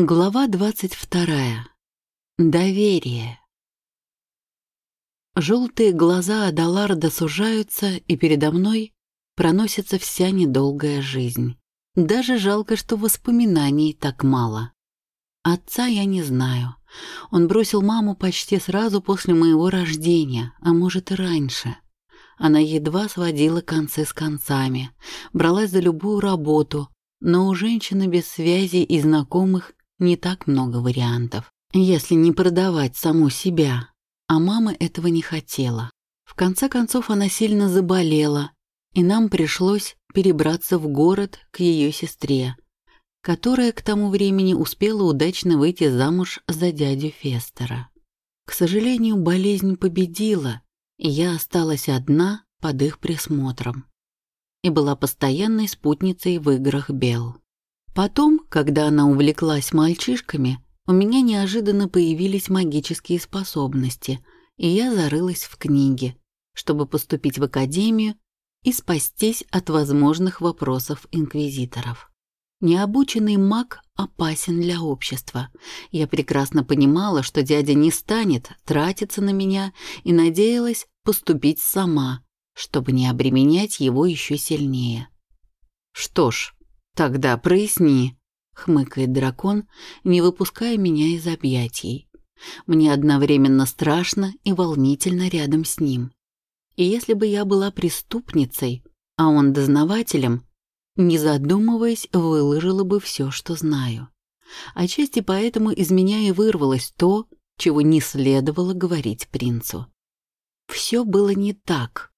Глава двадцать вторая. Доверие. Желтые глаза Адаларда сужаются, и передо мной проносится вся недолгая жизнь. Даже жалко, что воспоминаний так мало. Отца я не знаю. Он бросил маму почти сразу после моего рождения, а может и раньше. Она едва сводила концы с концами, бралась за любую работу, но у женщины без связи и знакомых не так много вариантов, если не продавать саму себя. А мама этого не хотела. В конце концов она сильно заболела, и нам пришлось перебраться в город к ее сестре, которая к тому времени успела удачно выйти замуж за дядю Фестера. К сожалению, болезнь победила, и я осталась одна под их присмотром и была постоянной спутницей в играх Бел. Потом, когда она увлеклась мальчишками, у меня неожиданно появились магические способности, и я зарылась в книги, чтобы поступить в академию и спастись от возможных вопросов инквизиторов. Необученный маг опасен для общества. Я прекрасно понимала, что дядя не станет тратиться на меня и надеялась поступить сама, чтобы не обременять его еще сильнее. Что ж, «Тогда проясни», — хмыкает дракон, не выпуская меня из объятий. Мне одновременно страшно и волнительно рядом с ним. И если бы я была преступницей, а он дознавателем, не задумываясь, выложила бы все, что знаю. Отчасти поэтому из меня и вырвалось то, чего не следовало говорить принцу. Все было не так.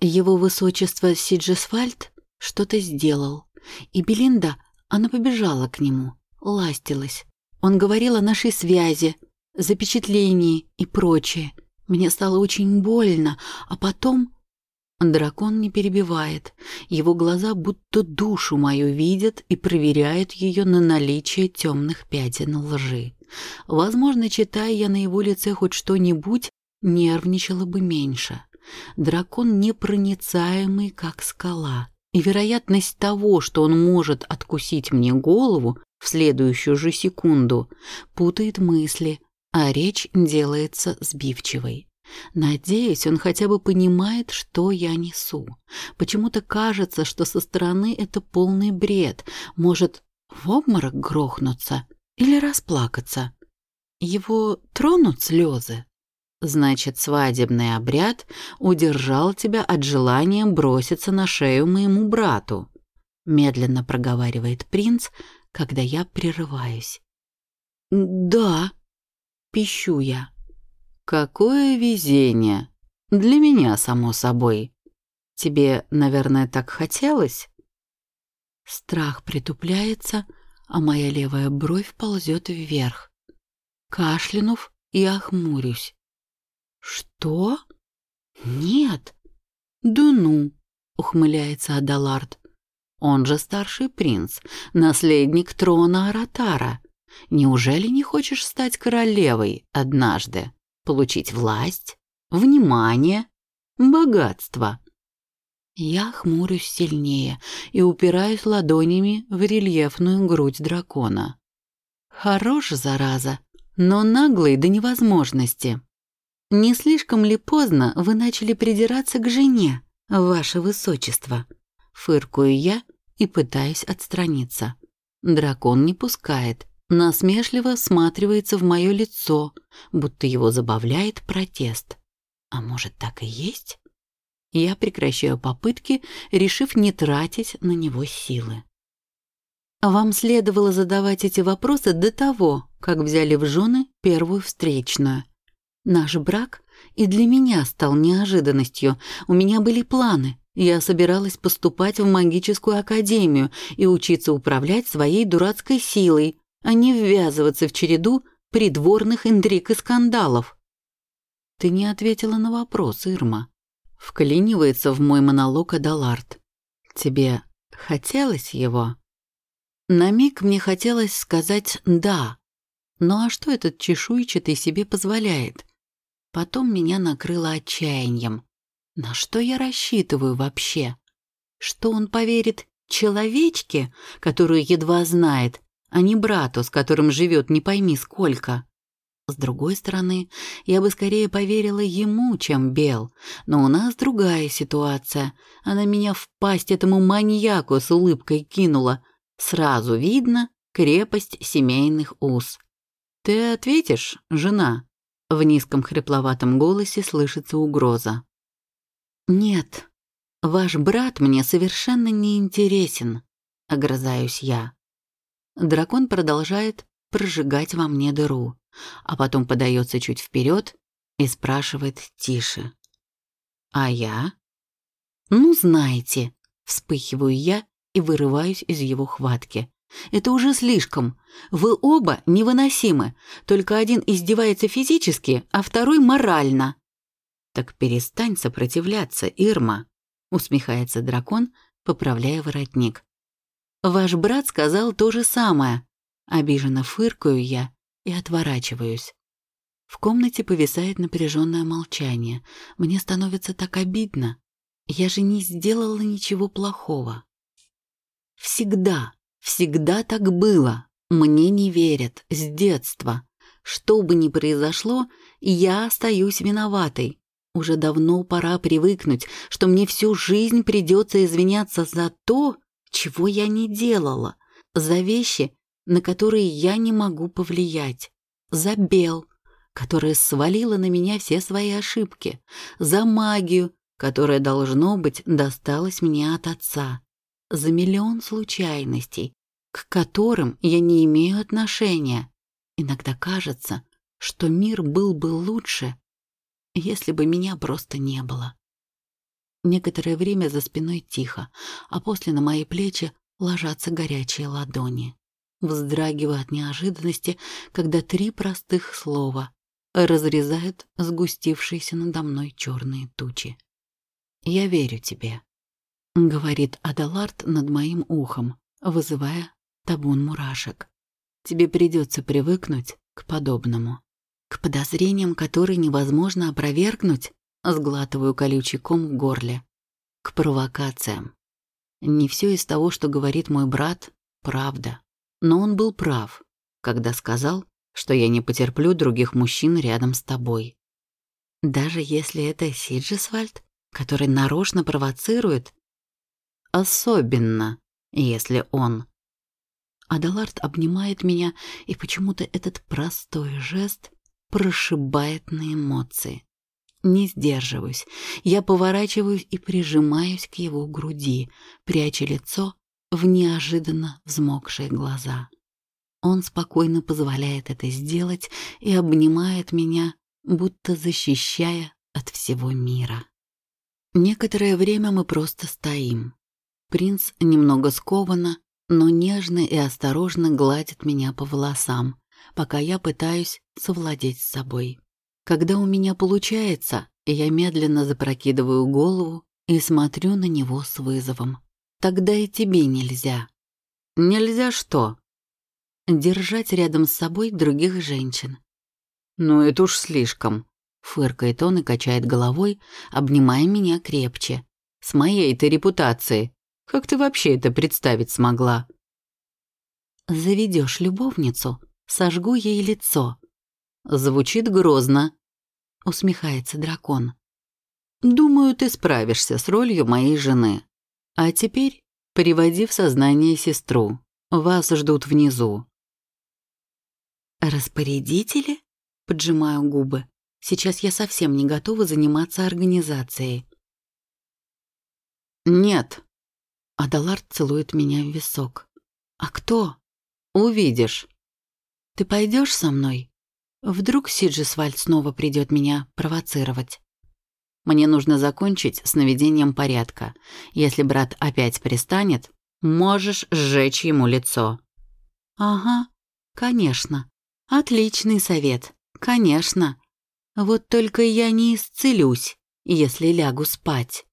Его высочество Сиджесфальд что-то сделал. И Белинда, она побежала к нему, ластилась. Он говорил о нашей связи, запечатлении и прочее. Мне стало очень больно, а потом... Дракон не перебивает. Его глаза будто душу мою видят и проверяют ее на наличие темных пятен лжи. Возможно, читая я на его лице хоть что-нибудь, нервничала бы меньше. Дракон непроницаемый, как скала и вероятность того, что он может откусить мне голову в следующую же секунду, путает мысли, а речь делается сбивчивой. Надеюсь, он хотя бы понимает, что я несу. Почему-то кажется, что со стороны это полный бред. Может, в обморок грохнуться или расплакаться. Его тронут слезы. Значит, свадебный обряд удержал тебя от желания броситься на шею моему брату, медленно проговаривает принц, когда я прерываюсь. Да, пищу я. Какое везение. Для меня, само собой. Тебе, наверное, так хотелось? Страх притупляется, а моя левая бровь ползет вверх. Кашлянув, я охмурюсь. «Что? Нет!» «Да ну!» — ухмыляется Адалард. «Он же старший принц, наследник трона Аратара. Неужели не хочешь стать королевой однажды? Получить власть, внимание, богатство?» Я хмурюсь сильнее и упираюсь ладонями в рельефную грудь дракона. Хорош, зараза, но наглый до невозможности. «Не слишком ли поздно вы начали придираться к жене, ваше высочество?» Фыркую я и пытаюсь отстраниться. Дракон не пускает, насмешливо всматривается в мое лицо, будто его забавляет протест. А может, так и есть? Я прекращаю попытки, решив не тратить на него силы. Вам следовало задавать эти вопросы до того, как взяли в жены первую встречную. Наш брак и для меня стал неожиданностью. У меня были планы. Я собиралась поступать в магическую академию и учиться управлять своей дурацкой силой, а не ввязываться в череду придворных интриг и скандалов. Ты не ответила на вопрос, Ирма. Вклинивается в мой монолог Адалард. Тебе хотелось его? На миг мне хотелось сказать «да». Ну а что этот чешуйчатый себе позволяет? Потом меня накрыло отчаянием. На что я рассчитываю вообще? Что он поверит человечке, которую едва знает, а не брату, с которым живет не пойми сколько. С другой стороны, я бы скорее поверила ему, чем Бел, но у нас другая ситуация. Она меня в пасть этому маньяку с улыбкой кинула. Сразу видно крепость семейных уз. «Ты ответишь, жена?» В низком хрипловатом голосе слышится угроза. «Нет, ваш брат мне совершенно не интересен», — огрызаюсь я. Дракон продолжает прожигать во мне дыру, а потом подается чуть вперед и спрашивает тише. «А я?» «Ну, знаете», — вспыхиваю я и вырываюсь из его хватки. «Это уже слишком. Вы оба невыносимы. Только один издевается физически, а второй морально». «Так перестань сопротивляться, Ирма», — усмехается дракон, поправляя воротник. Ваш брат сказал то же самое. Обиженно фыркаю я и отворачиваюсь. В комнате повисает напряженное молчание. Мне становится так обидно. Я же не сделала ничего плохого. Всегда, всегда так было. Мне не верят с детства. Что бы ни произошло, я остаюсь виноватой. Уже давно пора привыкнуть, что мне всю жизнь придется извиняться за то, чего я не делала, за вещи, на которые я не могу повлиять, за Бел, которая свалила на меня все свои ошибки, за магию, которая, должно быть, досталась мне от отца, за миллион случайностей, к которым я не имею отношения. Иногда кажется, что мир был бы лучше, если бы меня просто не было. Некоторое время за спиной тихо, а после на мои плечи ложатся горячие ладони. Вздрагиваю от неожиданности, когда три простых слова разрезают сгустившиеся надо мной черные тучи. «Я верю тебе», — говорит Адалард над моим ухом, вызывая табун мурашек. «Тебе придется привыкнуть к подобному, к подозрениям, которые невозможно опровергнуть, Сглатываю колючий ком в горле. К провокациям. Не все из того, что говорит мой брат, правда. Но он был прав, когда сказал, что я не потерплю других мужчин рядом с тобой. Даже если это Сиджесвальд, который нарочно провоцирует, особенно если он. Адалард обнимает меня, и почему-то этот простой жест прошибает на эмоции. Не сдерживаюсь. Я поворачиваюсь и прижимаюсь к его груди, пряча лицо в неожиданно взмокшие глаза. Он спокойно позволяет это сделать и обнимает меня, будто защищая от всего мира. Некоторое время мы просто стоим. Принц немного скованно, но нежно и осторожно гладит меня по волосам, пока я пытаюсь совладеть с собой. Когда у меня получается, я медленно запрокидываю голову и смотрю на него с вызовом. Тогда и тебе нельзя. Нельзя что? Держать рядом с собой других женщин. Ну это уж слишком. Фыркает он и качает головой, обнимая меня крепче. С моей-то репутацией. Как ты вообще это представить смогла? Заведешь любовницу, сожгу ей лицо, Звучит грозно, усмехается дракон. Думаю, ты справишься с ролью моей жены. А теперь приводи в сознание сестру. Вас ждут внизу. Распорядители? Поджимаю губы. Сейчас я совсем не готова заниматься организацией. Нет. Адалард целует меня в висок. А кто? Увидишь. Ты пойдешь со мной? Вдруг Сиджисвальд снова придет меня провоцировать. Мне нужно закончить с наведением порядка. Если брат опять пристанет, можешь сжечь ему лицо. Ага, конечно. Отличный совет. Конечно. Вот только я не исцелюсь, если лягу спать.